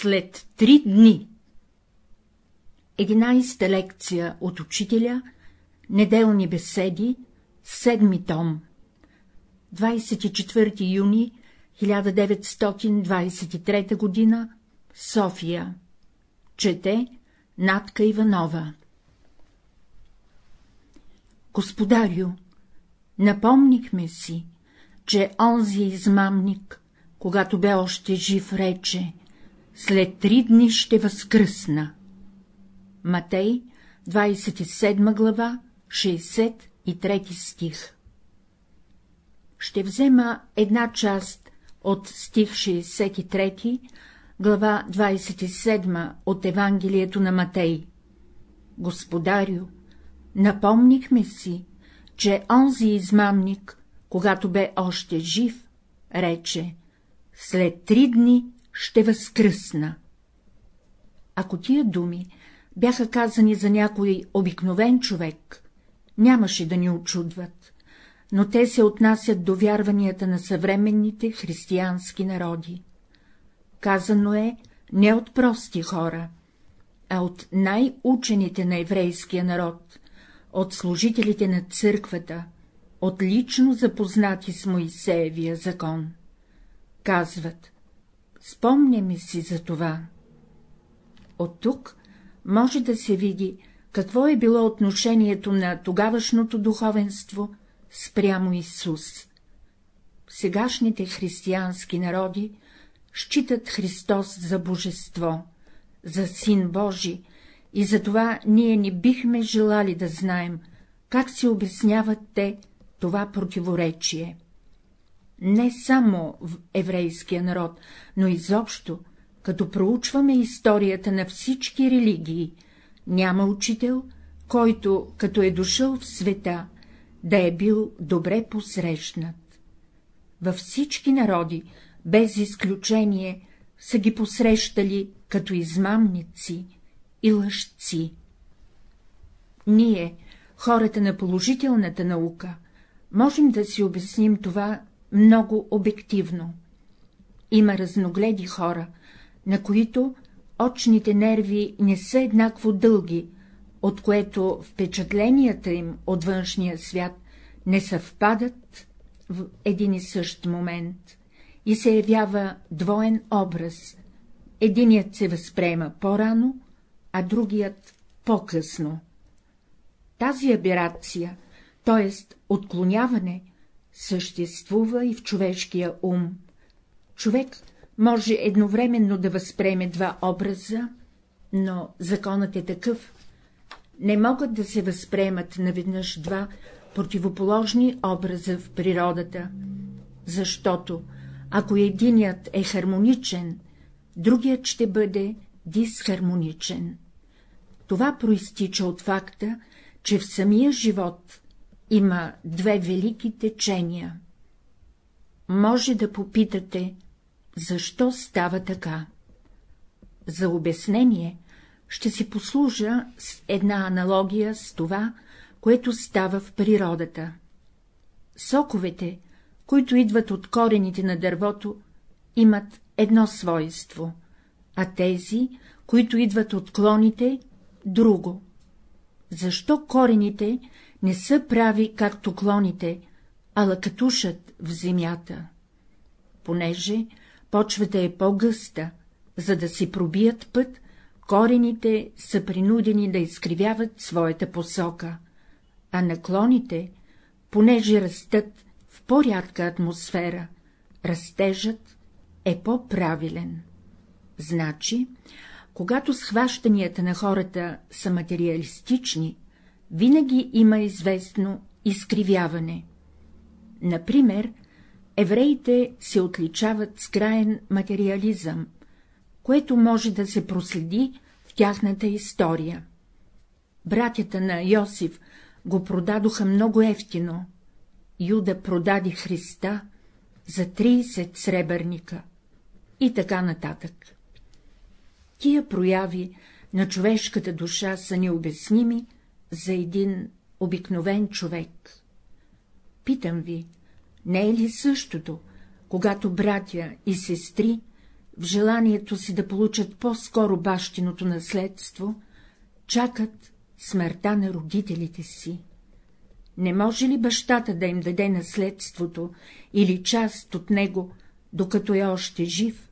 след три дни. Единайста лекция от учителя, неделни беседи, седми том. 24 юни 1923 г. София. Чете Натка Иванова. Господарю, напомнихме си, че онзи измамник, когато бе още жив, рече — след три дни ще възкръсна. Матей, 27 глава, 63 стих Ще взема една част от стих 63, глава 27 от Евангелието на Матей. Господарю, напомнихме си, че онзи измамник, когато бе още жив, рече — след три дни ще възкръсна. Ако тия думи бяха казани за някой обикновен човек, нямаше да ни очудват, но те се отнасят до вярванията на съвременните християнски народи. Казано е не от прости хора, а от най-учените на еврейския народ, от служителите на църквата, от лично запознати с Моисеевия закон. Казват, спомняме си за това. От тук може да се види, какво е било отношението на тогавашното духовенство спрямо Исус. Сегашните християнски народи считат Христос за божество, за Син Божий, и затова ние не бихме желали да знаем, как се обясняват те това противоречие. Не само в еврейския народ, но изобщо, като проучваме историята на всички религии, няма учител, който, като е дошъл в света, да е бил добре посрещнат. Във всички народи, без изключение, са ги посрещали като измамници и лъжци. Ние, хората на положителната наука, можем да си обясним това много обективно. Има разногледи хора, на които очните нерви не са еднакво дълги, от което впечатленията им от външния свят не съвпадат в един и същ момент и се явява двоен образ. Единият се възприема по-рано, а другият по-късно. Тази аберация, т.е. отклоняване, съществува и в човешкия ум. Човек може едновременно да възприеме два образа, но законът е такъв. Не могат да се възприемат наведнъж два противоположни образа в природата, защото, ако единият е хармоничен, другият ще бъде дисхармоничен. Това проистича от факта, че в самия живот има две велики течения. Може да попитате, защо става така? За обяснение ще си послужа с една аналогия с това, което става в природата. Соковете, които идват от корените на дървото, имат едно свойство, а тези, които идват от клоните, друго. Защо корените не са прави, както клоните, а лъкатушат в земята? Понеже почвата е по-гъста, за да си пробият път, корените са принудени да изкривяват своята посока, а наклоните, понеже растат в по-рядка атмосфера, растежът е по-правилен. Значи, когато схващанията на хората са материалистични, винаги има известно изкривяване. Например, евреите се отличават с краен материализъм, което може да се проследи в тяхната история. Братята на Йосиф го продадоха много ефтино. Юда продаде Христа за 30 сребърника и така нататък. Тия прояви на човешката душа са необясними за един обикновен човек. Питам ви, не е ли същото, когато братя и сестри в желанието си да получат по-скоро бащиното наследство, чакат смъртта на родителите си. Не може ли бащата да им даде наследството или част от него, докато е още жив?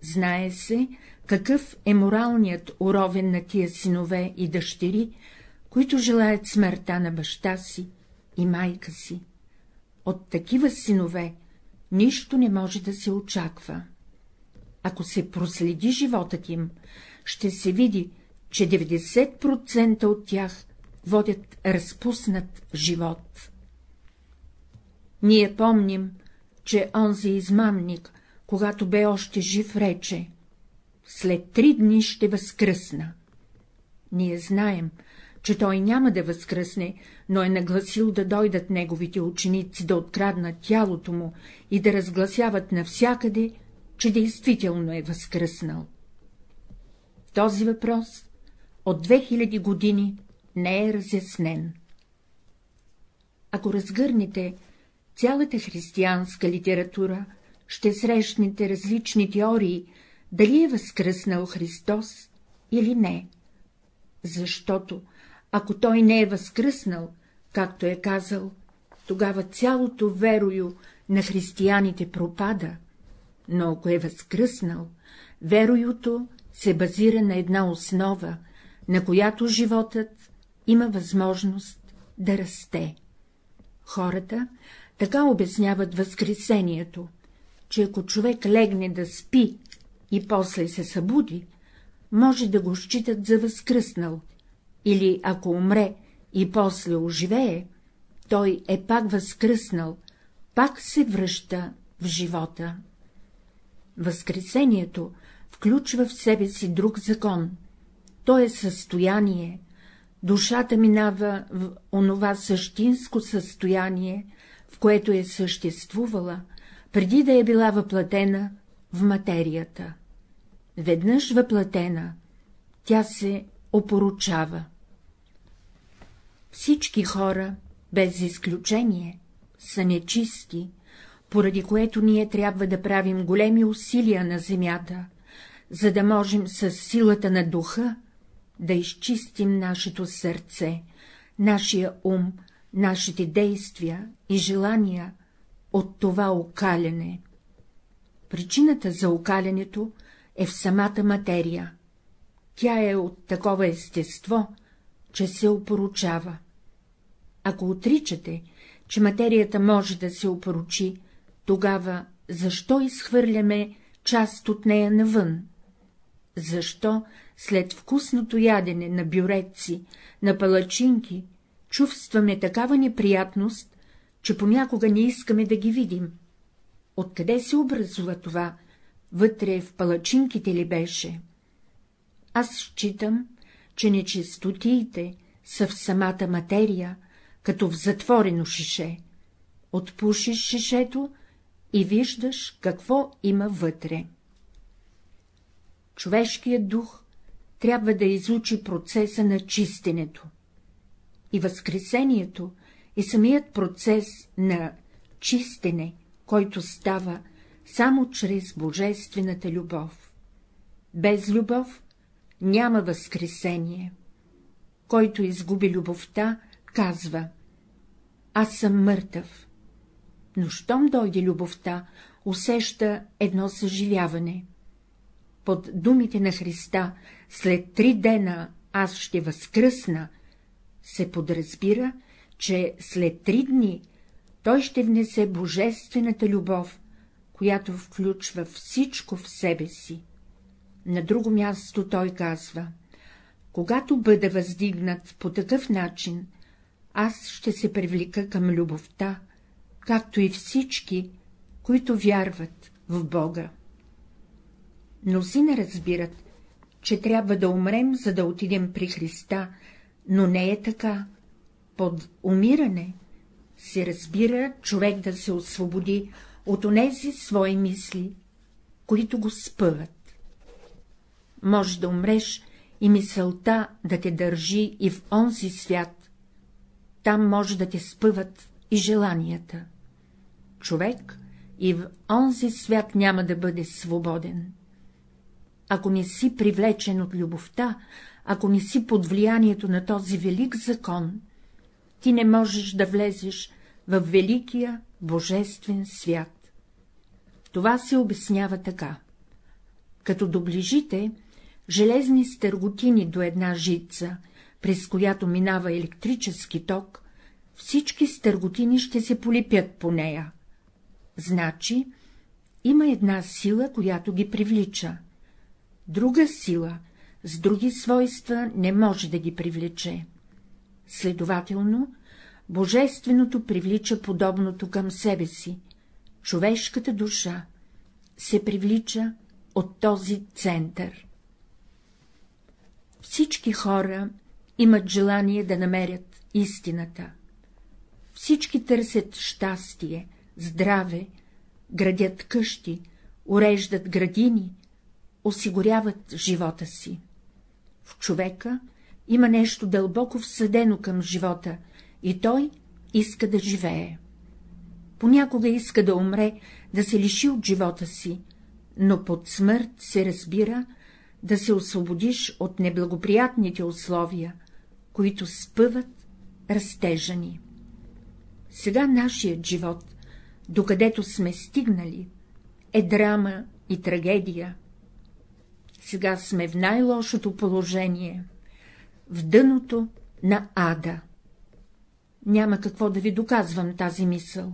Знае се, какъв е моралният уровен на тия синове и дъщери, които желаят смъртта на баща си и майка си. От такива синове нищо не може да се очаква. Ако се проследи животът им, ще се види, че 90% от тях водят разпуснат живот. Ние помним, че онзи измамник, когато бе още жив, рече — след три дни ще възкръсна. Ние знаем, че той няма да възкръсне, но е нагласил да дойдат неговите ученици да откраднат тялото му и да разгласяват навсякъде, че действително е възкръснал. Този въпрос от 2000 години не е разяснен. Ако разгърнете цялата християнска литература, ще срещнете различни теории, дали е възкръснал Христос или не. Защото, ако той не е възкръснал, както е казал, тогава цялото верою на християните пропада, но ако е възкръснал, вероюто се базира на една основа, на която животът има възможност да расте. Хората така обясняват възкресението, че ако човек легне да спи и после се събуди, може да го считат за възкръснал, или ако умре и после оживее, той е пак възкръснал, пак се връща в живота. Възкресението включва в себе си друг закон. То е състояние, душата минава в онова същинско състояние, в което е съществувала, преди да е била въплатена в материята. Веднъж въплатена, тя се опоручава. Всички хора, без изключение, са нечисти, поради което ние трябва да правим големи усилия на земята, за да можем с силата на духа да изчистим нашето сърце, нашия ум, нашите действия и желания от това окаляне. Причината за окалянето е в самата материя. Тя е от такова естество, че се опоручава. Ако отричате, че материята може да се опоручи, тогава защо изхвърляме част от нея навън? Защо след вкусното ядене на бюреци, на палачинки, чувстваме такава неприятност, че понякога не искаме да ги видим? Откъде се образува това? Вътре в палачинките ли беше? Аз считам, че нечистотиите са в самата материя, като в затворено шише. Отпушиш шишето и виждаш какво има вътре. Човешкият дух трябва да изучи процеса на чистенето. И възкресението е самият процес на чистене, който става само чрез божествената любов. Без любов няма възкресение. Който изгуби любовта, казва — аз съм мъртъв. Но щом дойде любовта, усеща едно съживяване. Под думите на Христа след три дена аз ще възкръсна, се подразбира, че след три дни той ще внесе божествената любов, която включва всичко в себе си. На друго място той казва — когато бъда въздигнат по такъв начин, аз ще се привлека към любовта, както и всички, които вярват в Бога. Мнози разбират, че трябва да умрем, за да отидем при Христа, но не е така. Под умиране се разбира човек да се освободи от онези свои мисли, които го спъват. Може да умреш и мисълта да те държи и в онзи свят. Там може да те спъват и желанията. Човек и в онзи свят няма да бъде свободен. Ако не си привлечен от любовта, ако не си под влиянието на този велик закон, ти не можеш да влезеш в великия божествен свят. Това се обяснява така. Като доближите железни стърготини до една жица, през която минава електрически ток, всички стърготини ще се полипят по нея. Значи, има една сила, която ги привлича. Друга сила, с други свойства, не може да ги привлече. Следователно, Божественото привлича подобното към себе си. Човешката душа се привлича от този център. Всички хора имат желание да намерят истината. Всички търсят щастие, здраве, градят къщи, уреждат градини, осигуряват живота си. В човека има нещо дълбоко всъдено към живота и той иска да живее. Понякога иска да умре, да се лиши от живота си, но под смърт се разбира да се освободиш от неблагоприятните условия, които спъват растежа. Сега нашият живот, докъдето сме стигнали, е драма и трагедия. Сега сме в най-лошото положение, в дъното на ада. Няма какво да ви доказвам тази мисъл.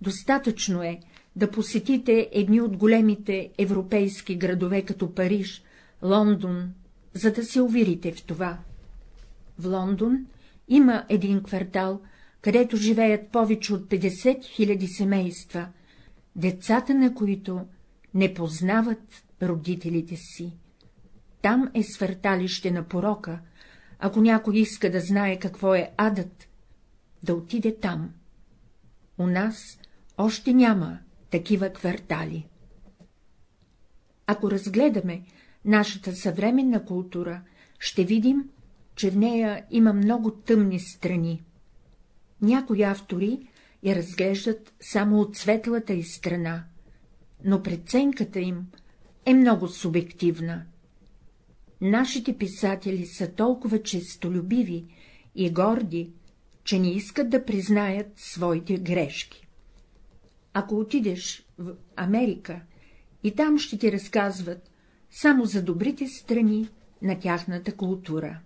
Достатъчно е да посетите едни от големите европейски градове, като Париж, Лондон, за да се уверите в това. В Лондон има един квартал, където живеят повече от 50 000 семейства, децата на които не познават родителите си. Там е свърталище на порока, ако някой иска да знае какво е адът, да отиде там. У нас още няма такива квартали. Ако разгледаме нашата съвременна култура, ще видим, че в нея има много тъмни страни. Някои автори я разглеждат само от светлата и страна, но преценката им е много субективна. Нашите писатели са толкова честолюбиви и горди, че не искат да признаят своите грешки. Ако отидеш в Америка и там ще ти разказват само за добрите страни на тяхната култура.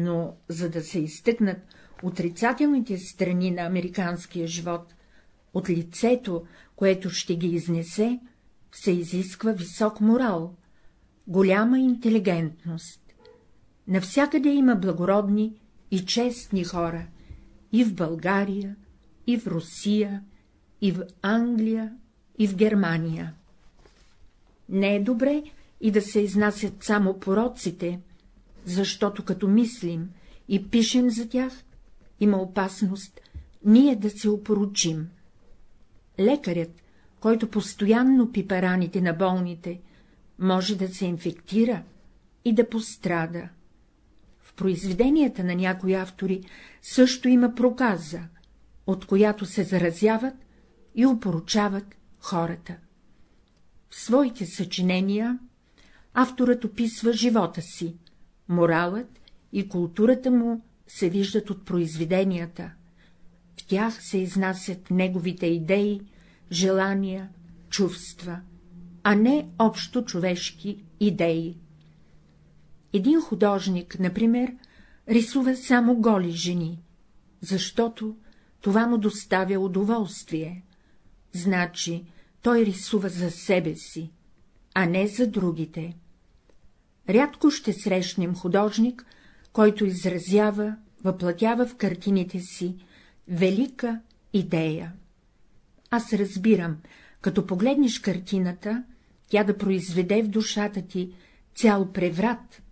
Но за да се изтъкнат отрицателните страни на американския живот, от лицето, което ще ги изнесе, се изисква висок морал, голяма интелигентност. Навсякъде има благородни и честни хора, и в България, и в Русия, и в Англия, и в Германия. Не е добре и да се изнасят само пороците, защото като мислим и пишем за тях, има опасност ние да се опоручим. Лекарят, който постоянно пипа раните на болните, може да се инфектира и да пострада. В произведенията на някои автори също има проказа, от която се заразяват и опоручават хората. В своите съчинения авторът описва живота си, моралът и културата му се виждат от произведенията, в тях се изнасят неговите идеи, желания, чувства, а не общо човешки идеи. Един художник, например, рисува само голи жени, защото това му доставя удоволствие. Значи, той рисува за себе си, а не за другите. Рядко ще срещнем художник, който изразява, въплатява в картините си велика идея. Аз разбирам, като погледнеш картината, тя да произведе в душата ти цял преврат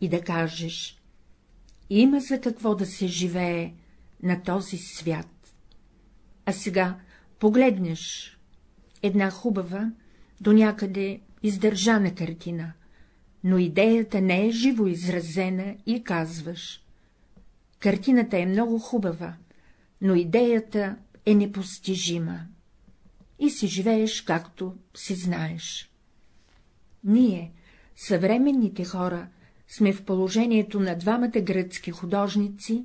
и да кажеш — има за какво да се живее на този свят. А сега погледнеш една хубава, до някъде издържана картина, но идеята не е живо изразена и казваш. Картината е много хубава, но идеята е непостижима. и си живееш както си знаеш. Ние, съвременните хора, сме в положението на двамата гръцки художници,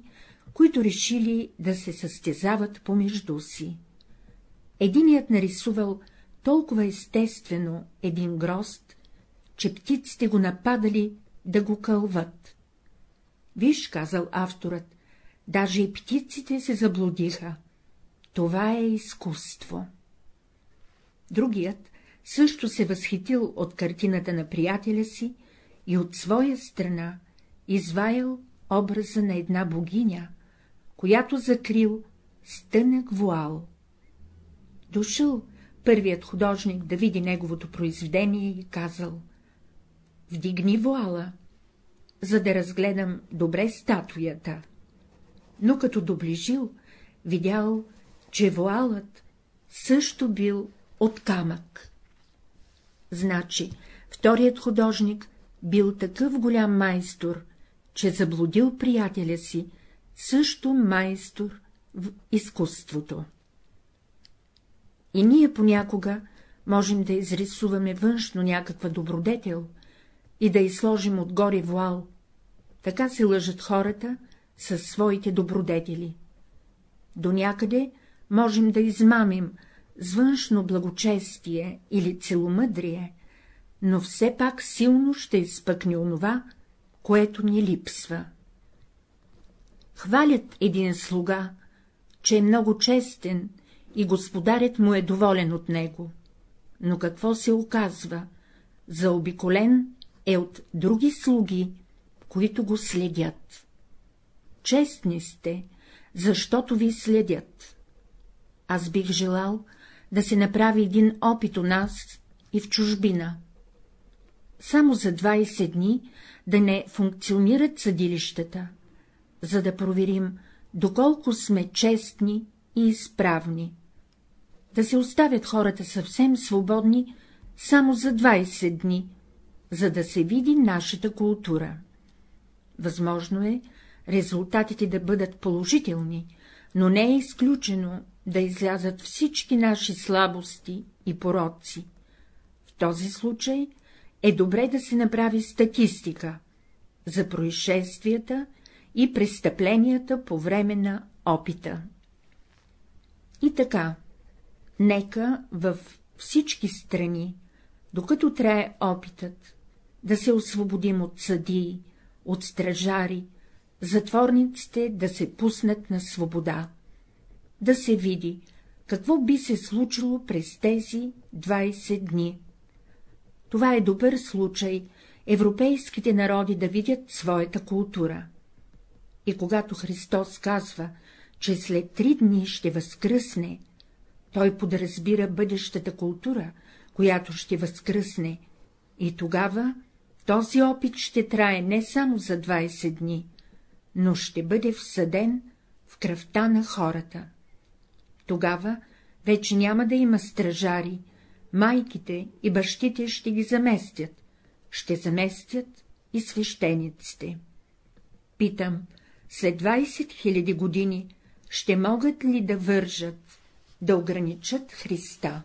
които решили да се състезават помежду си. Единият нарисувал толкова естествено един грозд, че птиците го нападали да го кълват. Виж, казал авторът, даже и птиците се заблудиха. Това е изкуство. Другият също се възхитил от картината на приятеля си и от своя страна изваял образа на една богиня, която закрил с тънък вуал. Дошъл първият художник да види неговото произведение и казал — вдигни вуала, за да разгледам добре статуята. Но като доближил, видял, че вуалът също бил от камък. Значи, вторият художник бил такъв голям майстор, че заблудил приятеля си, също майстор в изкуството. И ние понякога можем да изрисуваме външно някаква добродетел и да изложим отгоре вуал. Така се лъжат хората със своите добродетели. До някъде можем да измамим с външно благочестие или целомъдрие, но все пак силно ще изпъкне онова, което ни липсва. Хвалят един слуга, че е много честен и господарят му е доволен от него. Но какво се оказва? Заобиколен е от други слуги, които го следят. Честни сте, защото ви следят. Аз бих желал да се направи един опит у нас и в чужбина. Само за 20 дни да не функционират съдилищата, за да проверим, доколко сме честни и изправни. Да се оставят хората съвсем свободни само за 20 дни, за да се види нашата култура. Възможно е резултатите да бъдат положителни, но не е изключено да излязат всички наши слабости и пороци. В този случай е добре да се направи статистика за происшествията и престъпленията по време на опита. И така, нека във всички страни, докато трае опитът, да се освободим от съдии, от стражари, затворниците да се пуснат на свобода, да се види, какво би се случило през тези 20 дни. Това е добър случай европейските народи да видят своята култура. И когато Христос казва, че след три дни ще възкръсне, той подразбира бъдещата култура, която ще възкръсне, и тогава този опит ще трае не само за 20 дни, но ще бъде всъден в кръвта на хората. Тогава вече няма да има стражари, майките и бащите ще ги заместят, ще заместят и свещениците. Питам, след 20 000 години ще могат ли да вържат, да ограничат Христа?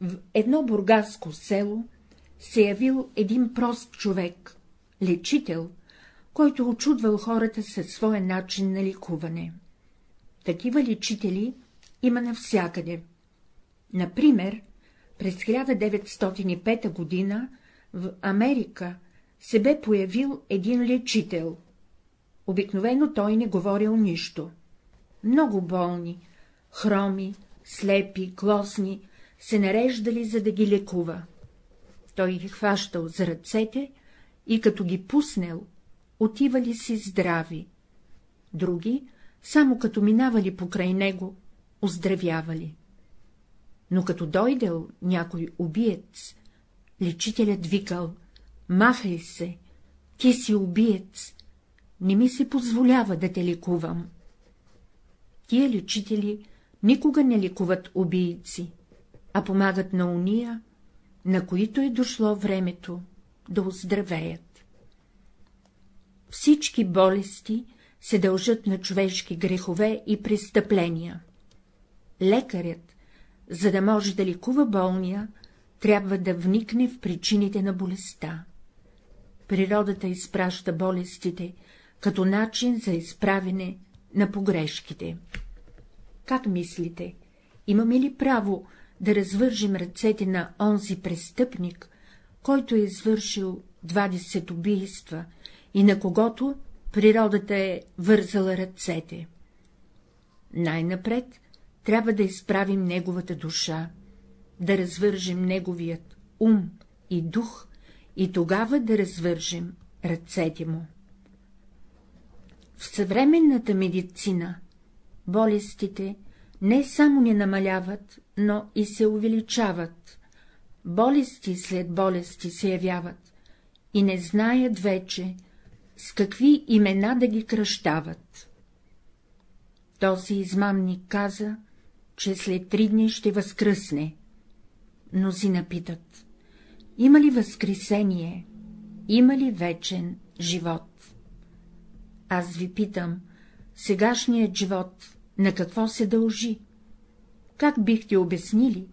В едно бургаско село се явил един прост човек, лечител, който очудвал хората със своя начин на ликуване. Такива лечители има навсякъде. Например, през 1905 година в Америка се бе появил един лечител. Обикновено той не говорил нищо. Много болни, хроми, слепи, клосни, се нареждали, за да ги лекува. Той ги хващал за ръцете и като ги пуснел, отивали си здрави. Други, само като минавали покрай него, оздравявали. Но като дойдел някой убиец, лечителят викал — махай се, ти си убиец, не ми се позволява да те лекувам. Тия лечители никога не лекуват убийци, а помагат на уния, на които е дошло времето да оздравеят. Всички болести се дължат на човешки грехове и престъпления. Лекарят за да може да лекува болния, трябва да вникне в причините на болестта. Природата изпраща болестите като начин за изправене на погрешките. Как мислите, имаме ли право да развържем ръцете на онзи престъпник, който е извършил 20 убийства и на когото природата е вързала ръцете? Най-напред трябва да изправим неговата душа, да развържем неговият ум и дух и тогава да развържем ръцете му. В съвременната медицина болестите не само не намаляват, но и се увеличават. Болести след болести се явяват и не знаят вече с какви имена да ги кръщават. Този измамник каза, че след три дни ще възкръсне. Мнози напитат. Има ли възкресение? Има ли вечен живот? Аз ви питам, сегашният живот на какво се дължи? Как бихте обяснили,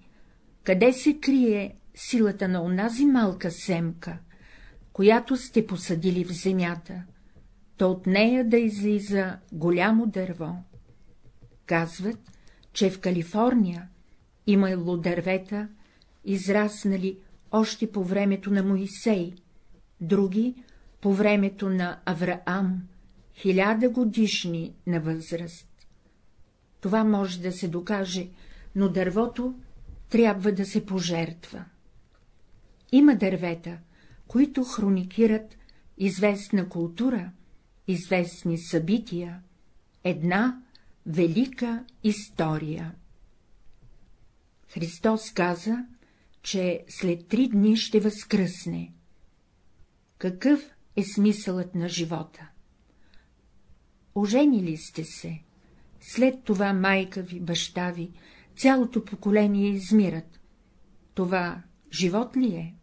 къде се крие силата на онази малка семка, която сте посадили в земята, то от нея да излиза голямо дърво? Казват, че в Калифорния имало дървета, израснали още по времето на Моисей, други по времето на Авраам, хиляда годишни на възраст. Това може да се докаже, но дървото трябва да се пожертва. Има дървета, които хроникират известна култура, известни събития, една велика история. Христос каза, че след три дни ще възкръсне. Какъв е смисълът на живота? Оженили сте се, след това майка ви, баща ви, цялото поколение измират. Това живот ли е?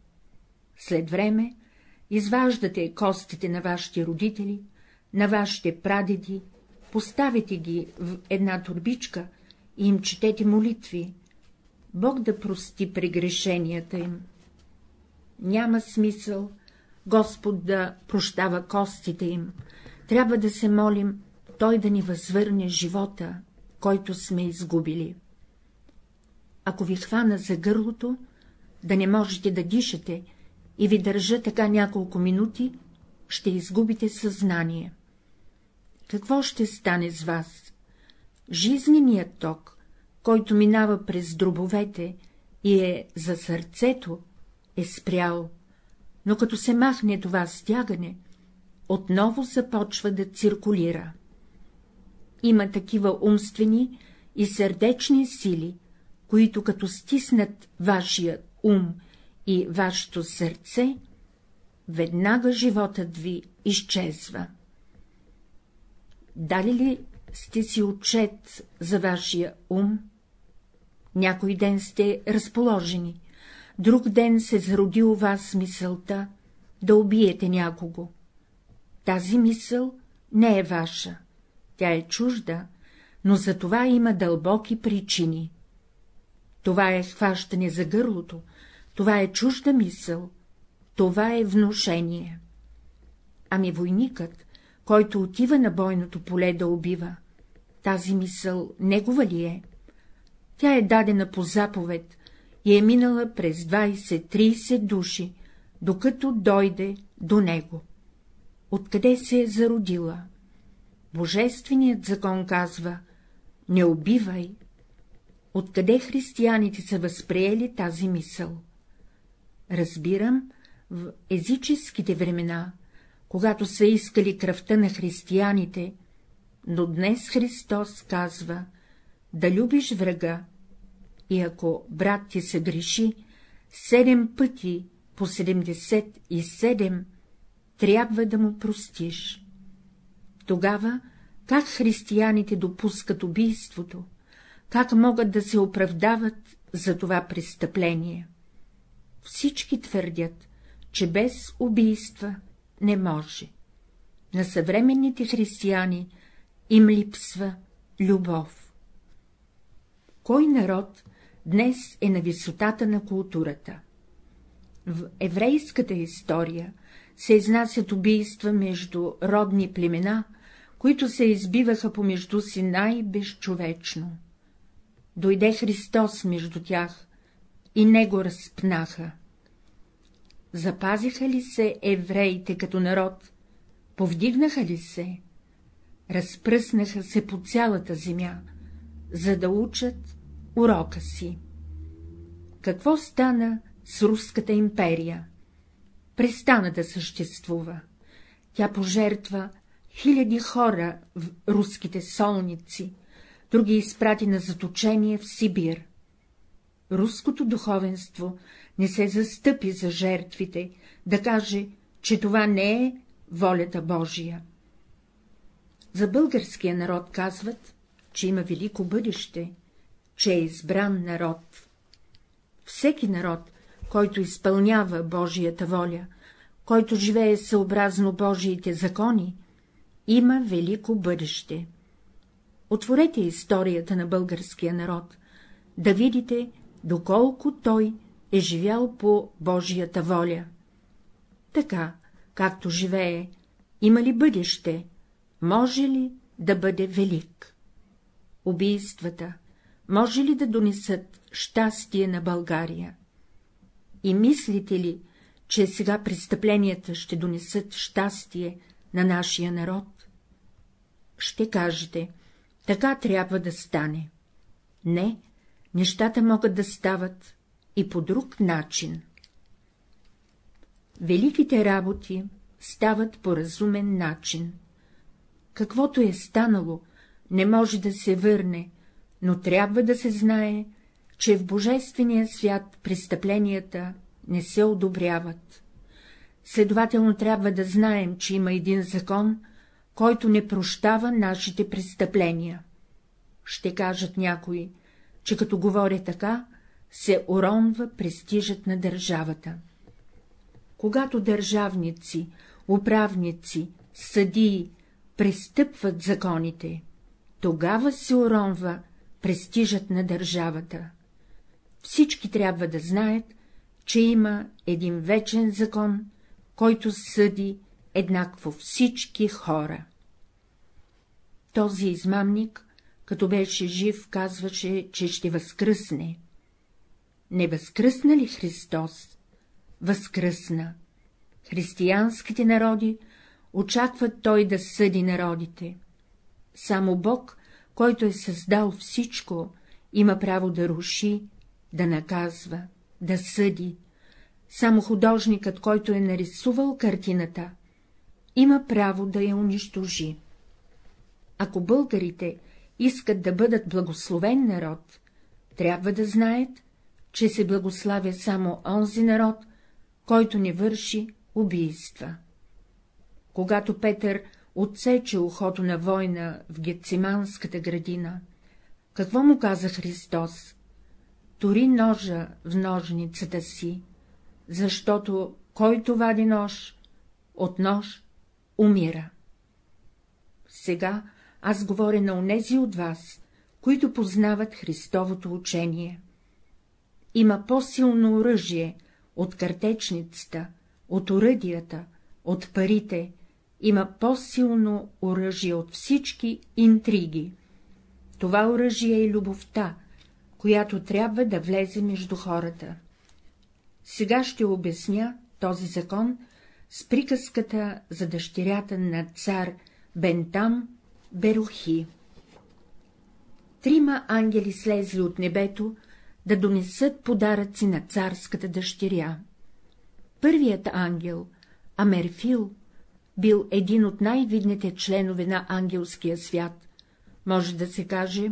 След време изваждате костите на вашите родители, на вашите прадеди, поставите ги в една турбичка и им четете молитви, Бог да прости прегрешенията им. Няма смисъл Господ да прощава костите им, трябва да се молим Той да ни възвърне живота, който сме изгубили. Ако ви хвана за гърлото, да не можете да дишате и ви държа така няколко минути, ще изгубите съзнание. Какво ще стане с вас? Жизненият ток, който минава през дробовете и е за сърцето, е спрял, но като се махне това стягане, отново започва да циркулира. Има такива умствени и сърдечни сили, които като стиснат вашия ум и вашето сърце, веднага животът ви изчезва. Дали ли сте си отчет за вашия ум? Някой ден сте разположени, друг ден се зароди у вас мисълта да убиете някого. Тази мисъл не е ваша, тя е чужда, но за това има дълбоки причини. Това е хващане за гърлото, това е чужда мисъл, това е внушение. Ами войникът, който отива на бойното поле да убива, тази мисъл негова ли е? Тя е дадена по заповед и е минала през 20-30 души, докато дойде до него. Откъде се е зародила? Божественият закон казва — не убивай. Откъде християните са възприели тази мисъл? Разбирам, в езическите времена, когато са искали кръвта на християните, но днес Христос казва да любиш врага и ако брат ти се греши, седем пъти по седемдесет и седем, трябва да му простиш. Тогава как християните допускат убийството, как могат да се оправдават за това престъпление? Всички твърдят, че без убийства не може. На съвременните християни им липсва любов. Кой народ днес е на висотата на културата. В еврейската история се изнасят убийства между родни племена, които се избиваха помежду си най-безчовечно. Дойде Христос между тях и не го разпнаха. Запазиха ли се евреите като народ? Повдигнаха ли се? Разпръснаха се по цялата земя, за да учат урока си. Какво стана с Руската империя? Престана да съществува. Тя пожертва хиляди хора в руските солници, други изпрати на заточение в Сибир. Руското духовенство не се застъпи за жертвите, да каже, че това не е волята Божия. За българския народ казват, че има велико бъдеще, че е избран народ. Всеки народ, който изпълнява Божията воля, който живее съобразно Божиите закони, има велико бъдеще. Отворете историята на българския народ, да видите, доколко той е живял по Божията воля. Така, както живее, има ли бъдеще, може ли да бъде велик? Убийствата може ли да донесат щастие на България? И мислите ли, че сега престъпленията ще донесат щастие на нашия народ? Ще кажете, така трябва да стане. Не, нещата могат да стават и по друг начин. Великите работи стават по разумен начин. Каквото е станало, не може да се върне, но трябва да се знае, че в Божествения свят престъпленията не се одобряват. Следователно трябва да знаем, че има един закон, който не прощава нашите престъпления. Ще кажат някои, че като говоря така, се уронва престижът на държавата. Когато държавници, управници, съдии престъпват законите, тогава се уронва престижът на държавата. Всички трябва да знаят, че има един вечен закон, който съди еднакво всички хора. Този измамник, като беше жив, казваше, че ще възкръсне. Не възкръсна ли Христос? Възкръсна. Християнските народи очакват Той да съди народите. Само Бог, който е създал всичко, има право да руши, да наказва, да съди. Само художникът, който е нарисувал картината, има право да я унищожи. Ако българите искат да бъдат благословен народ, трябва да знаят, че се благославя само онзи народ, който не върши убийства. Когато Петър отсече ухото на война в Гециманската градина, какво му каза Христос? Тори ножа в ножницата си, защото който вади нож, от нож умира. Сега аз говоря на онези от вас, които познават Христовото учение. Има по-силно оръжие от картечницата, от оръдията, от парите, има по-силно оръжие от всички интриги. Това оръжие е любовта, която трябва да влезе между хората. Сега ще обясня този закон с приказката за дъщерята на цар Бентам Берухи. Трима ангели слезли от небето да донесат подаръци на царската дъщеря. Първият ангел, Амерфил, бил един от най-видните членове на ангелския свят. Може да се каже,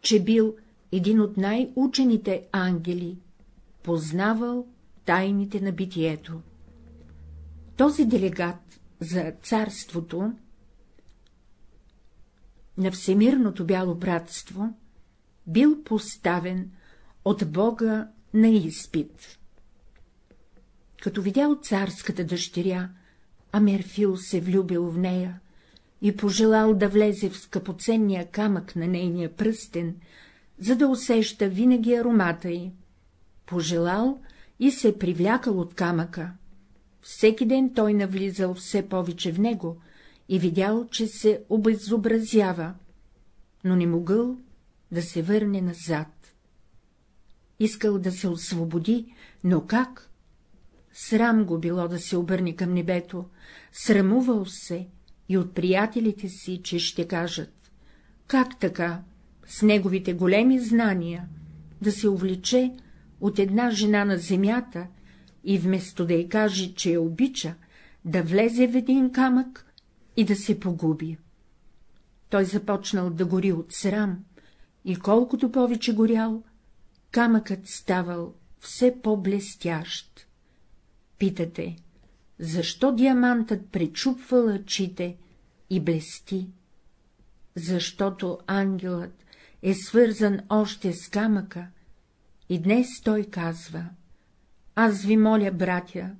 че бил един от най-учените ангели, познавал тайните на битието. Този делегат за царството на Всемирното бяло братство бил поставен от Бога на изпит. Като видял царската дъщеря, Амерфил се влюбил в нея и пожелал да влезе в скъпоценния камък на нейния пръстен, за да усеща винаги аромата й. Пожелал и се привлякал от камъка. Всеки ден той навлизал все повече в него и видял, че се обезобразява, но не могъл да се върне назад. Искал да се освободи, но как? Срам го било да се обърне към небето, срамувал се и от приятелите си, че ще кажат — как така, с неговите големи знания, да се увлече от една жена на земята и вместо да й каже, че я обича, да влезе в един камък и да се погуби. Той започнал да гори от срам, и колкото повече горял, камъкът ставал все по-блестящ. Питате, защо диамантът пречупва лъчите и блести? Защото ангелът е свързан още с камъка, и днес той казва — аз ви моля, братя,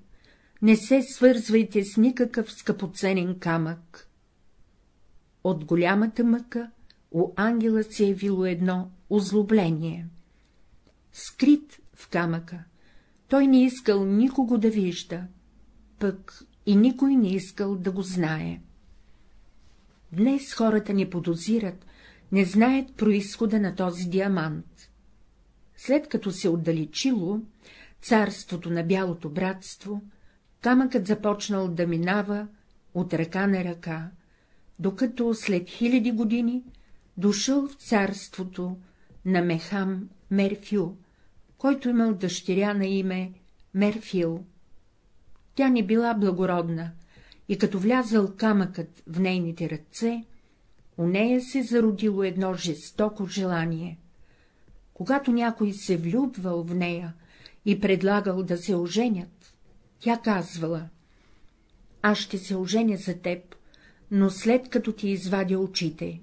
не се свързвайте с никакъв скъпоценен камък. От голямата мъка у ангела се е явило едно озлобление. Скрит в камъка, той не искал никого да вижда, пък и никой не искал да го знае. Днес хората не подозират, не знаят происхода на този диамант. След като се отдалечило царството на бялото братство, камъкът започнал да минава от ръка на ръка, докато след хиляди години дошъл в царството на Мехам Мерфю, който имал дъщеря на име Мерфил. Тя не била благородна, и като влязъл камъкът в нейните ръце, у нея се зародило едно жестоко желание. Когато някой се влюбвал в нея и предлагал да се оженят, тя казвала — аз ще се оженя за теб, но след като ти извадя очите.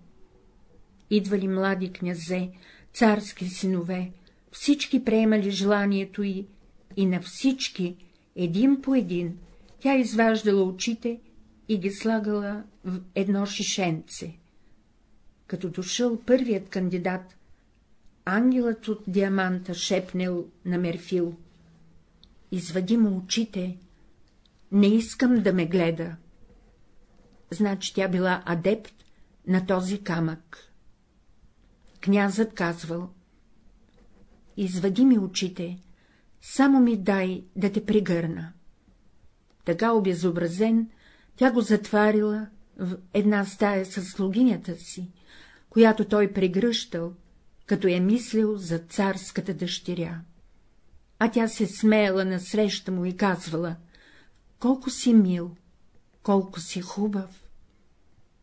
Идвали млади князе, царски синове, всички приемали желанието й и на всички, един по един, тя изваждала очите и ги слагала в едно шишенце. Като дошъл първият кандидат, ангелът от диаманта шепнел на Мерфил. Извади му очите, не искам да ме гледа. Значи тя била адепт на този камък. Князът казвал — извади ми очите, само ми дай да те пригърна. Така обезобразен, тя го затварила в една стая с слугинята си, която той прегръщал, като е мислил за царската дъщеря. А тя се смеяла насреща му и казвала — колко си мил, колко си хубав.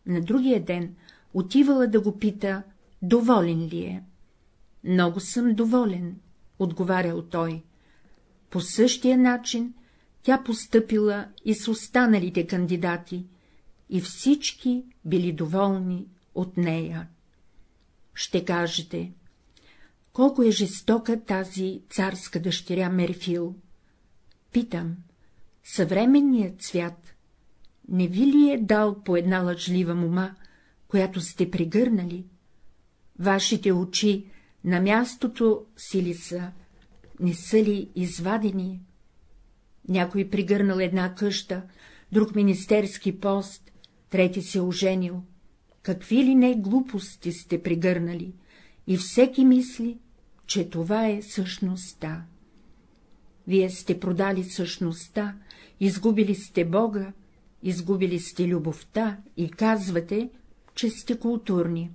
На другия ден отивала да го пита, доволен ли е. Много съм доволен, отговарял той. По същия начин тя постъпила и с останалите кандидати, и всички били доволни от нея. Ще кажете, колко е жестока тази царска дъщеря Мерфил. Питам, съвременният свят не ви ли е дал по една лъжлива мума, която сте пригърнали? Вашите очи на мястото си ли са, не са ли извадени? Някой пригърнал една къща, друг министерски пост, трети се оженил. Какви ли не глупости сте пригърнали, и всеки мисли, че това е същността. Вие сте продали същността, изгубили сте Бога, изгубили сте любовта и казвате, че сте културни.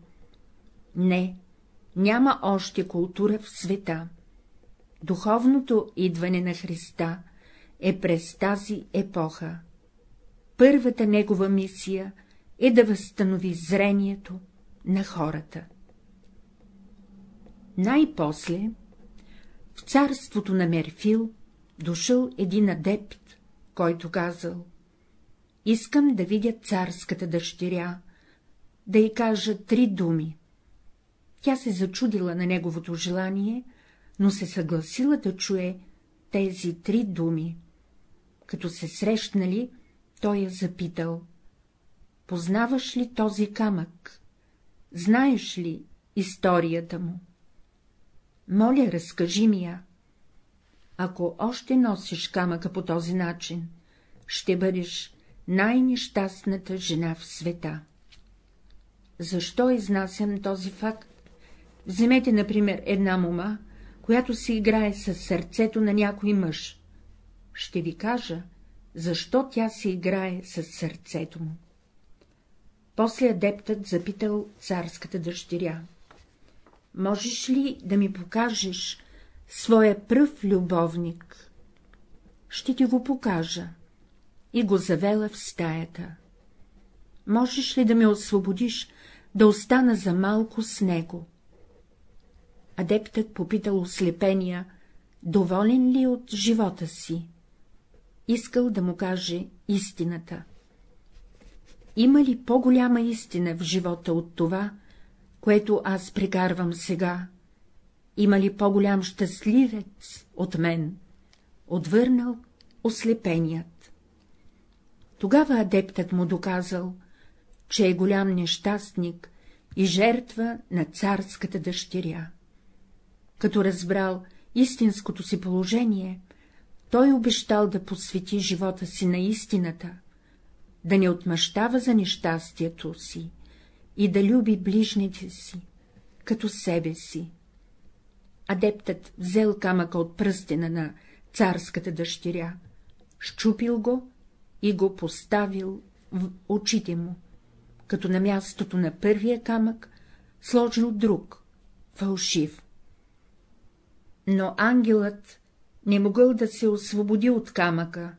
Не, няма още култура в света. Духовното идване на Христа е през тази епоха. Първата негова мисия е да възстанови зрението на хората. Най-после в царството на Мерфил дошъл един адепт, който казал — искам да видя царската дъщеря, да й кажа три думи. Тя се зачудила на неговото желание, но се съгласила да чуе тези три думи. Като се срещнали, той я запитал — познаваш ли този камък? Знаеш ли историята му? Моля, разкажи ми я. Ако още носиш камъка по този начин, ще бъдеш най-нещастната жена в света. Защо изнасям този факт? Вземете, например, една мома, която си играе с сърцето на някой мъж. Ще ви кажа, защо тя си играе с сърцето му. После адептът запитал царската дъщеря. Можеш ли да ми покажеш своя пръв любовник? Ще ти го покажа. И го завела в стаята. Можеш ли да ме освободиш, да остана за малко с него? Адептът попитал ослепения, доволен ли от живота си? Искал да му каже истината. Има ли по-голяма истина в живота от това, което аз прекарвам сега? Има ли по-голям щастливец от мен? Отвърнал ослепеният. Тогава адептът му доказал, че е голям нещастник и жертва на царската дъщеря. Като разбрал истинското си положение, той обещал да посвети живота си на истината, да не отмъщава за нещастието си и да люби ближните си, като себе си. Адептът взел камъка от пръстена на царската дъщеря, щупил го и го поставил в очите му, като на мястото на първия камък сложил друг, фалшив. Но ангелът не могъл да се освободи от камъка,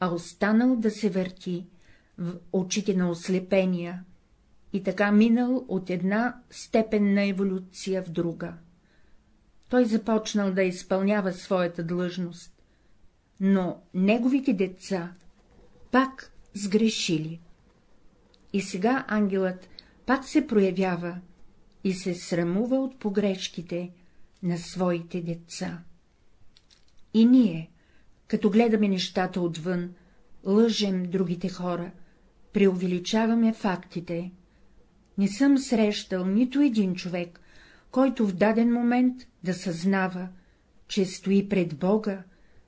а останал да се върти в очите на ослепения и така минал от една степен на еволюция в друга. Той започнал да изпълнява своята длъжност, но неговите деца пак сгрешили. И сега ангелът пак се проявява и се срамува от погрешките на своите деца. И ние, като гледаме нещата отвън, лъжем другите хора, преувеличаваме фактите. Не съм срещал нито един човек, който в даден момент да съзнава, че стои пред Бога,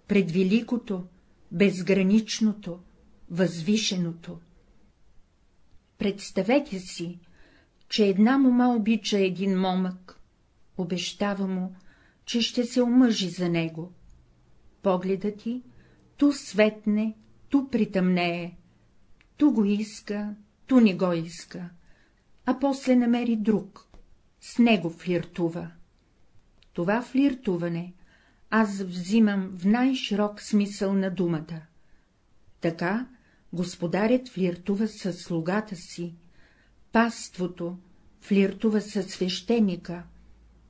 пред великото, безграничното, възвишеното. Представете си, че една мома обича един момък, обещава му, че ще се омъжи за него. Погледът ти ту светне, ту притъмнее, ту го иска, ту не го иска, а после намери друг, с него флиртува. Това флиртуване аз взимам в най-широк смисъл на думата. Така господарят флиртува с слугата си, паството флиртува с свещеника,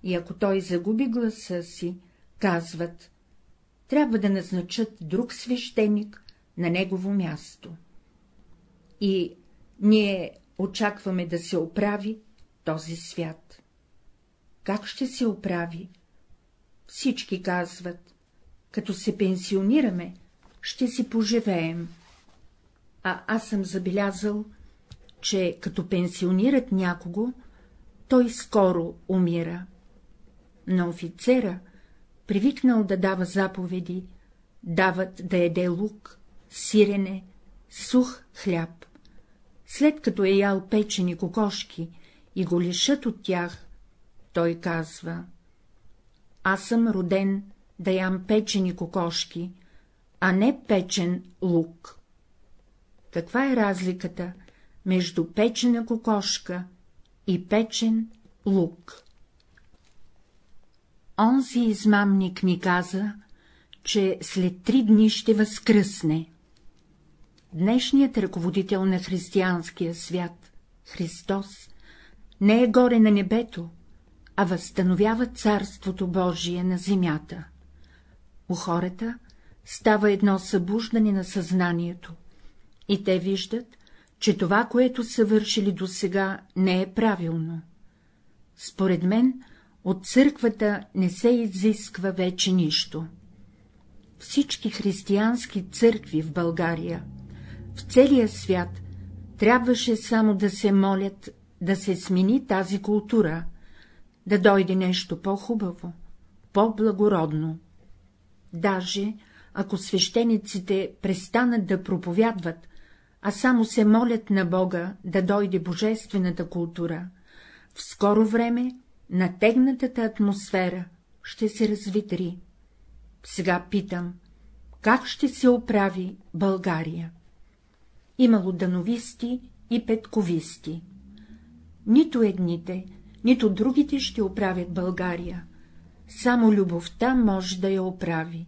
и ако той загуби гласа си, казват, трябва да назначат друг свещеник на негово място. И ние очакваме да се оправи този свят. Как ще се оправи? Всички казват, като се пенсионираме, ще си поживеем. А аз съм забелязал, че като пенсионират някого, той скоро умира. На офицера, привикнал да дава заповеди, дават да еде лук, сирене, сух хляб. След като е ял печени кокошки и го лишат от тях, той казва — аз съм роден да ям печени кокошки, а не печен лук. Каква е разликата между печена кокошка и печен лук? Онзи измамник ми каза, че след три дни ще възкръсне. Днешният ръководител на християнския свят, Христос, не е горе на небето, а възстановява Царството Божие на земята. У хората става едно събуждане на съзнанието, и те виждат, че това, което са вършили досега, не е правилно. Според мен, от църквата не се изисква вече нищо. Всички християнски църкви в България, в целия свят, трябваше само да се молят да се смени тази култура, да дойде нещо по-хубаво, по-благородно. Даже, ако свещениците престанат да проповядват, а само се молят на Бога да дойде божествената култура, в скоро време натегнатата атмосфера ще се развитри. Сега питам, как ще се оправи България? Имало дановисти и петковисти. Нито едните, нито другите ще оправят България. Само любовта може да я оправи.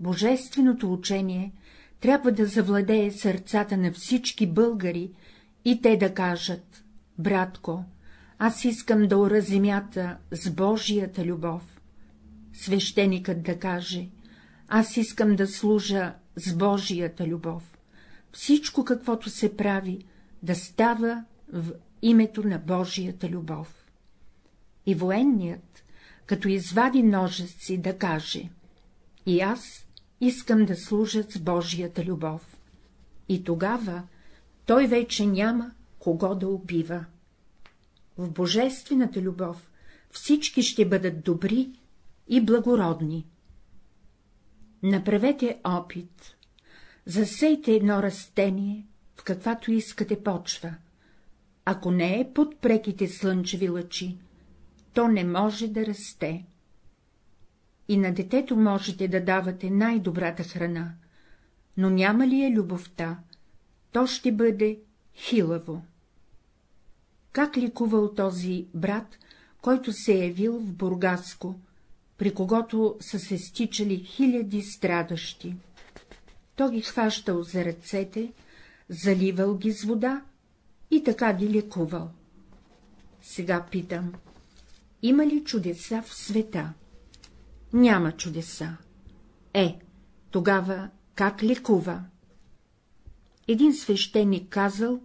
Божественото учение трябва да завладее сърцата на всички българи и те да кажат — братко, аз искам да ора земята с Божията любов. Свещеникът да каже — аз искам да служа с Божията любов. Всичко, каквото се прави, да става в името на Божията любов. И военният, като извади ножът си, да каже — и аз искам да служа с Божията любов. И тогава той вече няма кого да убива. В божествената любов всички ще бъдат добри и благородни. Направете опит, засейте едно растение, в каквато искате почва. Ако не е под преките слънчеви лъчи, то не може да расте. И на детето можете да давате най-добрата храна, но няма ли е любовта, то ще бъде хилаво. Как ликувал този брат, който се е явил в Бургаско, при когото са се стичали хиляди страдащи? То ги хващал за ръцете, заливал ги с вода и така ги лекувал. Сега питам, има ли чудеса в света? Няма чудеса. Е, тогава как лекува? Един свещеник казал,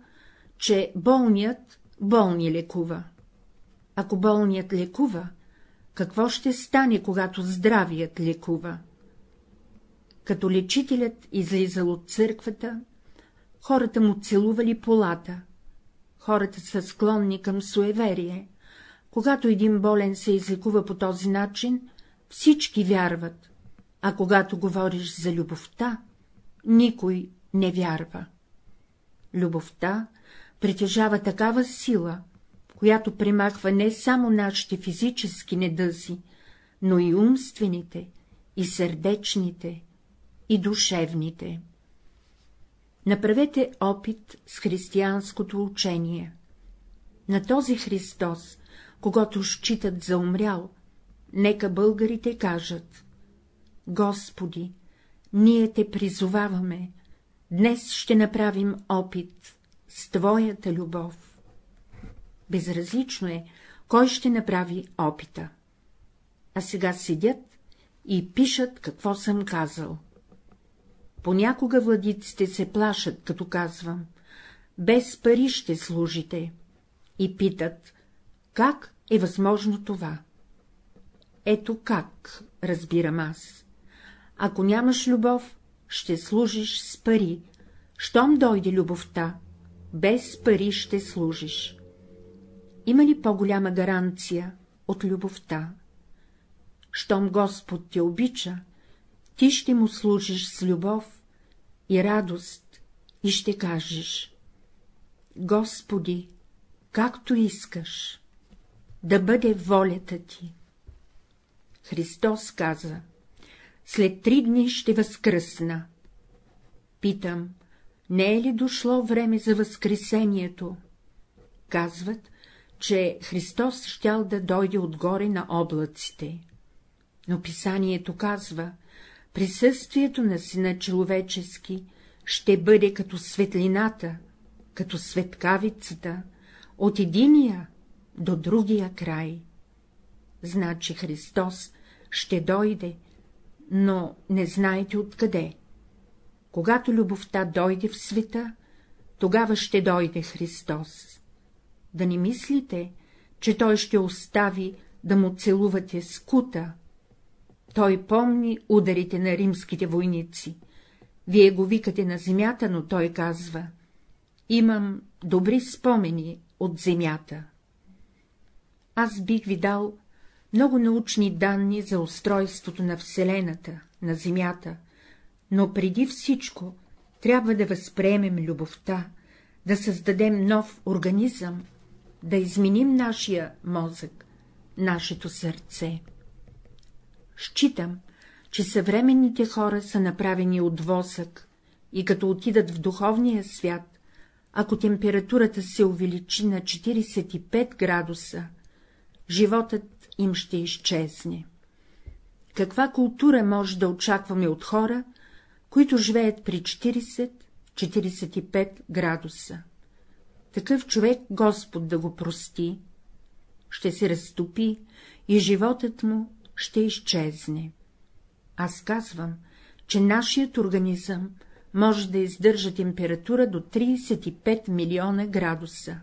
че болният болни лекува. Ако болният лекува, какво ще стане, когато здравият лекува? Като лечителят излизал от църквата, хората му целували полата, хората са склонни към суеверие. Когато един болен се излекува по този начин, всички вярват, а когато говориш за любовта, никой не вярва. Любовта притежава такава сила, която примахва не само нашите физически недъзи, но и умствените, и сърдечните, и душевните. Направете опит с християнското учение. На този Христос, когато считат за умрял, нека българите кажат — Господи, ние те призоваваме, днес ще направим опит с Твоята любов. Безразлично е, кой ще направи опита. А сега седят и пишат какво съм казал. Понякога владиците се плашат, като казвам, без пари ще служите, и питат, как е възможно това? Ето как, разбирам аз. Ако нямаш любов, ще служиш с пари. Щом дойде любовта, без пари ще служиш. Има ли по-голяма гаранция от любовта? Щом Господ те обича, ти ще му служиш с любов и радост и ще кажеш — Господи, както искаш, да бъде волята ти. Христос каза — след три дни ще възкръсна. Питам, не е ли дошло време за възкресението? Казват, че Христос щял да дойде отгоре на облаците. Но писанието казва, присъствието на Сина човечески ще бъде като светлината, като светкавицата, от единия до другия край. Значи Христос ще дойде, но не знаете откъде. Когато любовта дойде в света, тогава ще дойде Христос. Да не мислите, че Той ще остави да му целувате скута. Той помни ударите на римските войници. Вие го викате на земята, но той казва — имам добри спомени от земята. Аз бих ви дал много научни данни за устройството на Вселената, на Земята, но преди всичко трябва да възприемем любовта, да създадем нов организъм, да изменим нашия мозък, нашето сърце. Считам, че съвременните хора са направени от восък и като отидат в духовния свят, ако температурата се увеличи на 45 градуса, животът им ще изчезне. Каква култура може да очакваме от хора, които живеят при 40-45 градуса? Такъв човек Господ да го прости, ще се разтопи и животът му ще изчезне. Аз казвам, че нашият организъм може да издържа температура до 35 милиона градуса.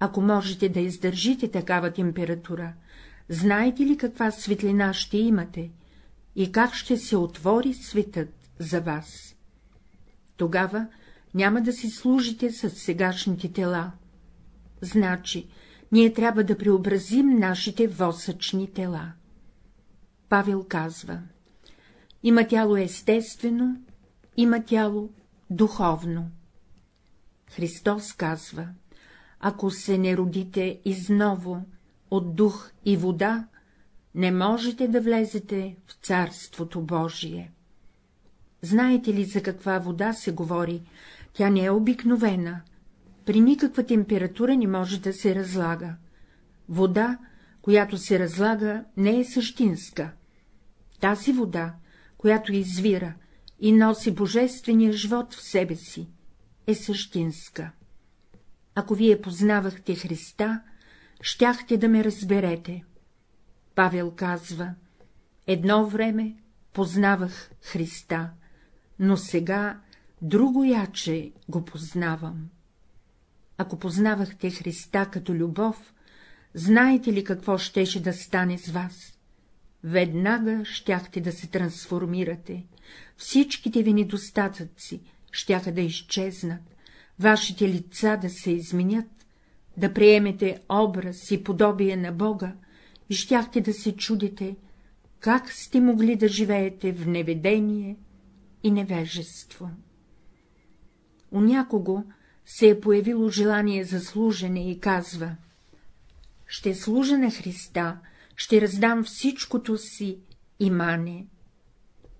Ако можете да издържите такава температура, знаете ли каква светлина ще имате и как ще се отвори светът за вас? Тогава няма да си служите с сегашните тела. Значи, ние трябва да преобразим нашите восъчни тела. Павел казва, има тяло естествено, има тяло духовно. Христос казва, ако се не родите изново от дух и вода, не можете да влезете в Царството Божие. Знаете ли за каква вода се говори? Тя не е обикновена. При никаква температура не може да се разлага. Вода, която се разлага, не е същинска. Тази вода, която извира и носи божествения живот в себе си, е същинска. Ако вие познавахте Христа, щяхте да ме разберете. Павел казва, едно време познавах Христа, но сега друго яче го познавам. Ако познавахте Христа като любов, знаете ли какво щеше да стане с вас? Веднага щяхте да се трансформирате, всичките ви недостатъци щяха да изчезнат, вашите лица да се изменят, да приемете образ и подобие на Бога и щяхте да се чудите, как сте могли да живеете в неведение и невежество. У някого се е появило желание за служене и казва — ще служа на Христа, ще раздам всичкото си имане.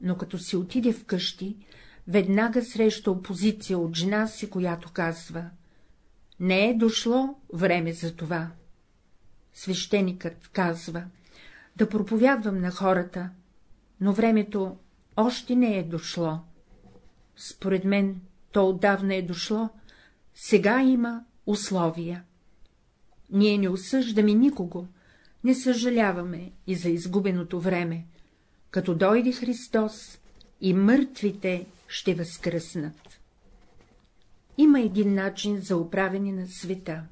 Но като си отиде вкъщи, веднага среща опозиция от жена си, която казва — не е дошло време за това. Свещеникът казва — да проповядвам на хората, но времето още не е дошло. Според мен то отдавна е дошло, сега има условия. Ние не осъждаме никого, не съжаляваме и за изгубеното време. Като дойде Христос, и мъртвите ще възкръснат. Има един начин за управене на света.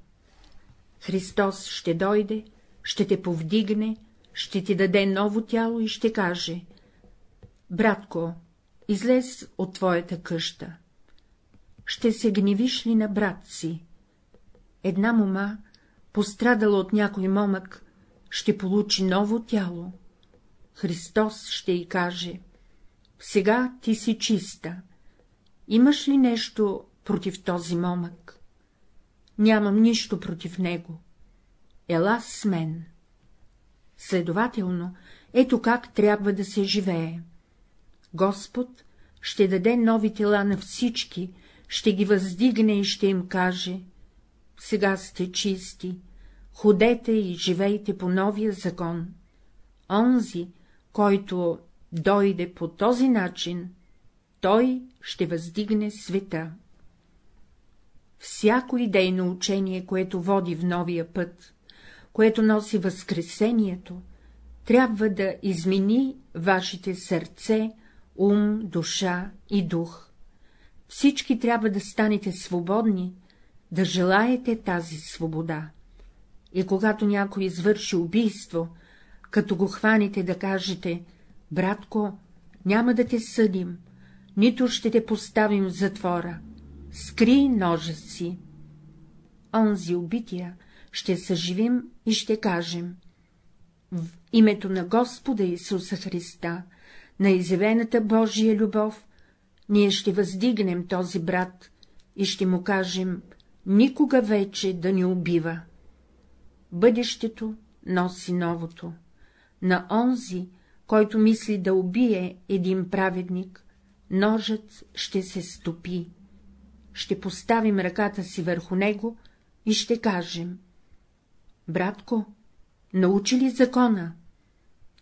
Христос ще дойде, ще те повдигне, ще ти даде ново тяло и ще каже — Братко, излез от твоята къща. Ще се гневиш ли на брат си? Една мома, пострадала от някой момък, ще получи ново тяло. Христос ще й каже — сега ти си чиста. Имаш ли нещо против този момък? Нямам нищо против него. Ела с мен. Следователно, ето как трябва да се живее. Господ ще даде нови тела на всички, ще ги въздигне и ще им каже — сега сте чисти, ходете и живейте по новия закон. Онзи, който дойде по този начин, той ще въздигне света. Всяко идейно учение, което води в новия път, което носи възкресението, трябва да измени вашите сърце, ум, душа и дух. Всички трябва да станете свободни, да желаете тази свобода. И когато някой извърши убийство, като го хваните да кажете, братко, няма да те съдим, нито ще те поставим в затвора, скри ножа си. Онзи убития ще съживим и ще кажем, в името на Господа Исуса Христа, на изявената Божия любов, ние ще въздигнем този брат и ще му кажем никога вече да ни убива. Бъдещето носи новото. На онзи, който мисли да убие един праведник, ножът ще се стопи. Ще поставим ръката си върху него и ще кажем — Братко, научи ли закона?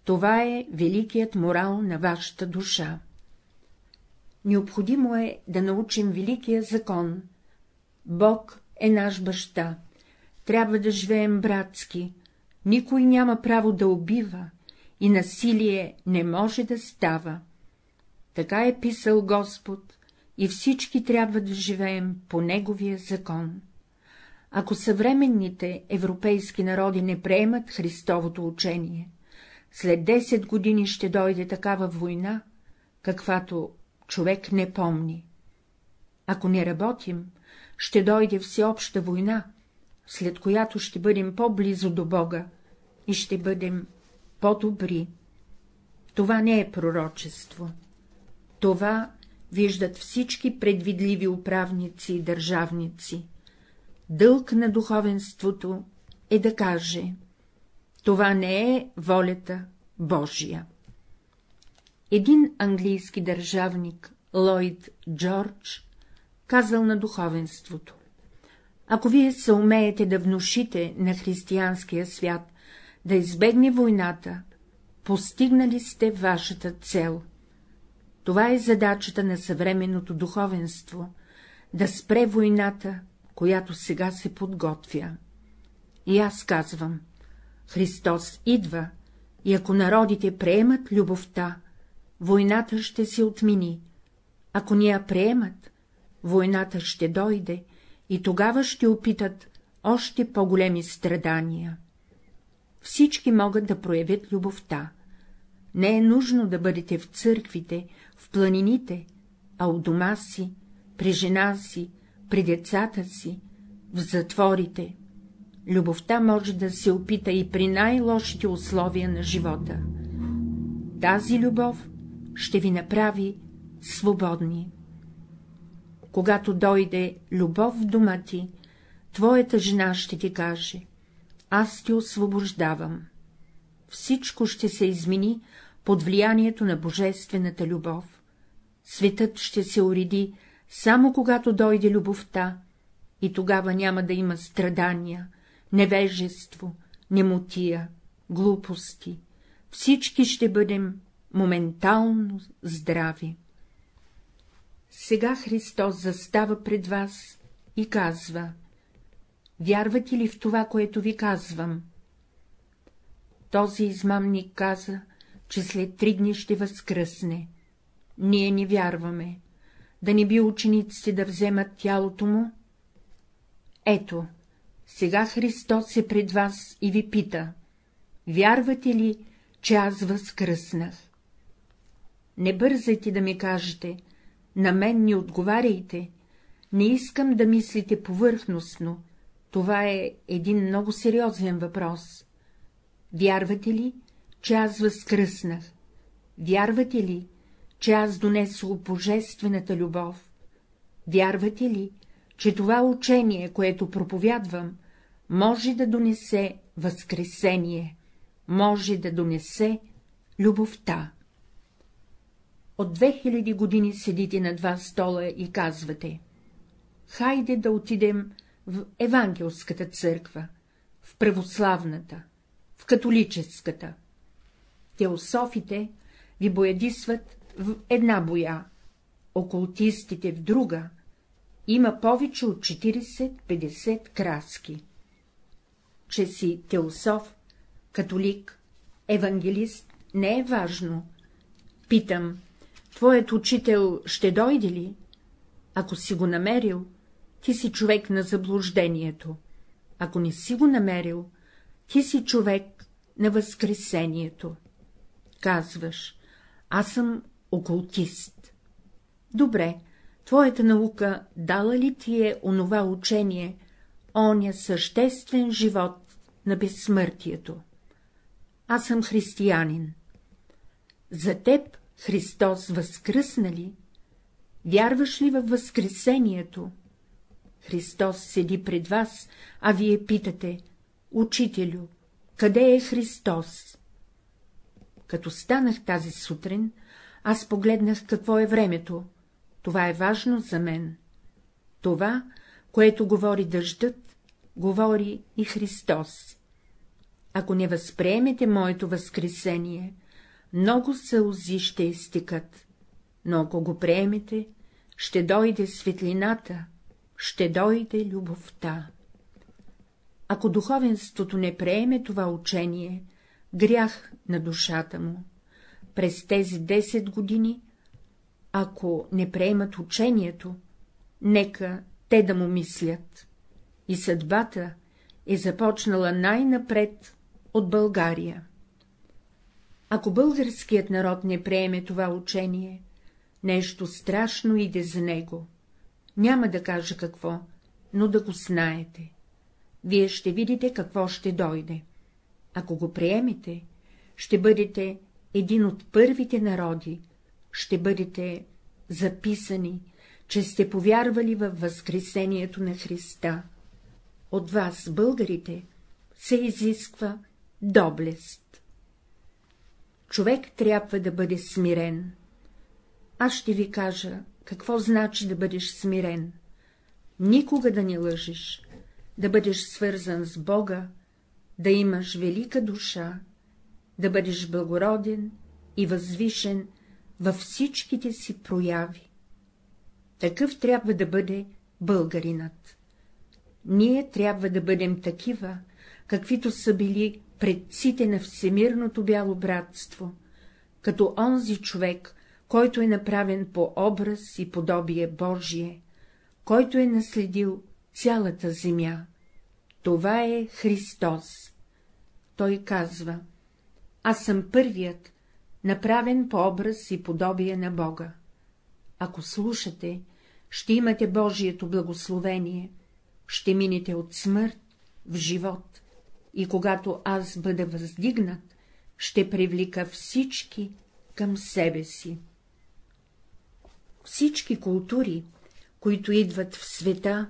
Това е великият морал на вашата душа. Необходимо е да научим великия закон. Бог е наш баща. Трябва да живеем братски. Никой няма право да убива и насилие не може да става. Така е писал Господ и всички трябва да живеем по Неговия закон. Ако съвременните европейски народи не приемат Христовото учение, след 10 години ще дойде такава война, каквато човек не помни. Ако не работим, ще дойде всеобща война, след която ще бъдем по-близо до Бога и ще бъдем по-добри. Това не е пророчество. Това виждат всички предвидливи управници и държавници. Дълг на духовенството е да каже — това не е волята Божия. Един английски държавник, Лойд Джордж, казал на духовенството — ако вие се умеете да внушите на християнския свят да избегне войната, постигнали сте вашата цел. Това е задачата на съвременното духовенство — да спре войната, която сега се подготвя. И аз казвам — Христос идва, и ако народите приемат любовта, войната ще се отмини, ако ни я приемат, войната ще дойде и тогава ще опитат още по-големи страдания. Всички могат да проявят любовта. Не е нужно да бъдете в църквите, в планините, а у дома си, при жена си, при децата си, в затворите. Любовта може да се опита и при най-лошите условия на живота. Тази любов ще ви направи свободни. Когато дойде любов в дома ти, твоята жена ще ти каже — аз те освобождавам. Всичко ще се измени под влиянието на божествената любов. Светът ще се уреди само когато дойде любовта, и тогава няма да има страдания, невежество, немотия, глупости. Всички ще бъдем моментално здрави. Сега Христос застава пред вас и казва — вярвате ли в това, което ви казвам? Този измамник каза, че след три дни ще възкръсне. Ние не вярваме. Да не би учениците да вземат тялото му? Ето, сега Христос е пред вас и ви пита — вярвате ли, че аз възкръснах? Не бързайте да ми кажете, на мен не отговаряйте, не искам да мислите повърхностно, това е един много сериозен въпрос. Вярвате ли, че аз възкръснах? Вярвате ли, че аз донесох божествената любов? Вярвате ли, че това учение, което проповядвам, може да донесе възкресение, може да донесе любовта? От 2000 години седите на два стола и казвате — хайде да отидем в евангелската църква, в православната, в католическата. Теософите ви боядисват в една боя, окултистите в друга, има повече от 40-50 краски. Че си теософ, католик, евангелист, не е важно. Питам, твоят учител ще дойде ли? Ако си го намерил, ти си човек на заблуждението. Ако не си го намерил, ти си човек на възкресението. Казваш, аз съм окултист. Добре, твоята наука дала ли ти е онова учение, оня съществен живот на безсмъртието? аз съм християнин. За теб Христос възкръсна ли? Вярваш ли във възкресението? Христос седи пред вас, а вие питате, Учителю, къде е Христос? Като станах тази сутрин, аз погледнах какво е времето. Това е важно за мен. Това, което говори дъждът, говори и Христос. Ако не възприемете моето възкресение, много сълзи ще изтекат, но ако го приемете, ще дойде светлината, ще дойде любовта. Ако духовенството не приеме това учение, грях на душата му. През тези 10 години, ако не приемат учението, нека те да му мислят. И съдбата е започнала най-напред от България. Ако българският народ не приеме това учение, нещо страшно иде за него. Няма да кажа какво, но да го знаете. Вие ще видите какво ще дойде. Ако го приемете, ще бъдете един от първите народи, ще бъдете записани, че сте повярвали във възкресението на Христа. От вас, българите, се изисква доблест. Човек трябва да бъде смирен. Аз ще ви кажа, какво значи да бъдеш смирен. Никога да не лъжиш, да бъдеш свързан с Бога, да имаш велика душа, да бъдеш благороден и възвишен във всичките си прояви. Такъв трябва да бъде българинът. Ние трябва да бъдем такива, каквито са били предците на всемирното бяло братство, като онзи човек, който е направен по образ и подобие Божие, който е наследил цялата земя. Това е Христос. Той казва, аз съм първият, направен по образ и подобие на Бога. Ако слушате, ще имате Божието благословение, ще минете от смърт в живот, и когато аз бъда въздигнат, ще привлика всички към себе си. Всички култури, които идват в света,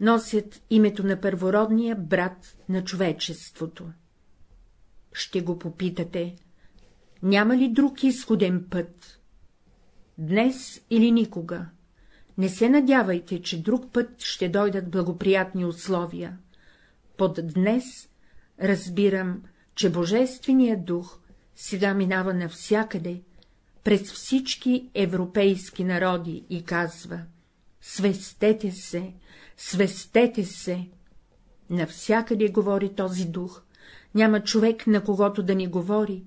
носят името на първородния брат на човечеството. Ще го попитате, няма ли друг изходен път? Днес или никога? Не се надявайте, че друг път ще дойдат благоприятни условия. Под днес разбирам, че Божественият дух сега минава навсякъде, през всички европейски народи и казва — свестете се, свестете се. Навсякъде говори този дух, няма човек, на когото да ни говори,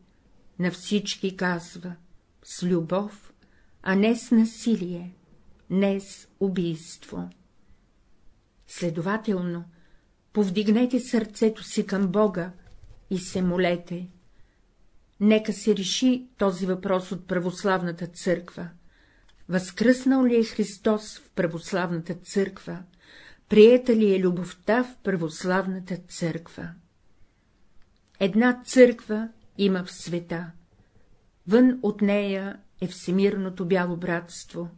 на всички казва — с любов, а не с насилие, не с убийство. Следователно, повдигнете сърцето си към Бога и се молете. Нека се реши този въпрос от православната църква. Възкръснал ли е Христос в православната църква? Приета ли е любовта в православната църква? Една църква има в света. Вън от нея е всемирното бяло братство.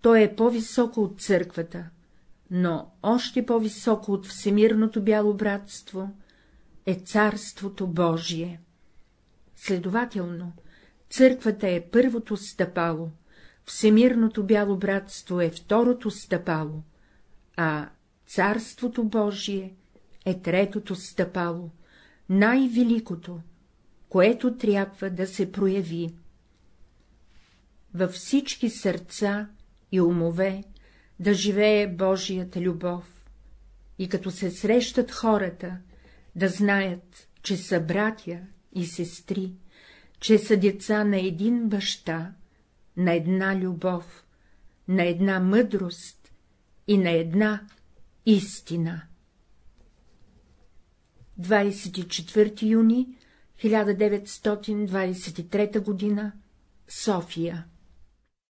То е по-високо от църквата, но още по-високо от всемирното бяло братство е Царството Божие. Следователно, църквата е първото стъпало, всемирното бяло братство е второто стъпало, а Царството Божие е третото стъпало, най-великото, което трябва да се прояви. Във всички сърца и умове да живее Божията любов, и като се срещат хората, да знаят, че са братя и сестри, че са деца на един баща, на една любов, на една мъдрост и на една истина. 24 юни 1923 г. София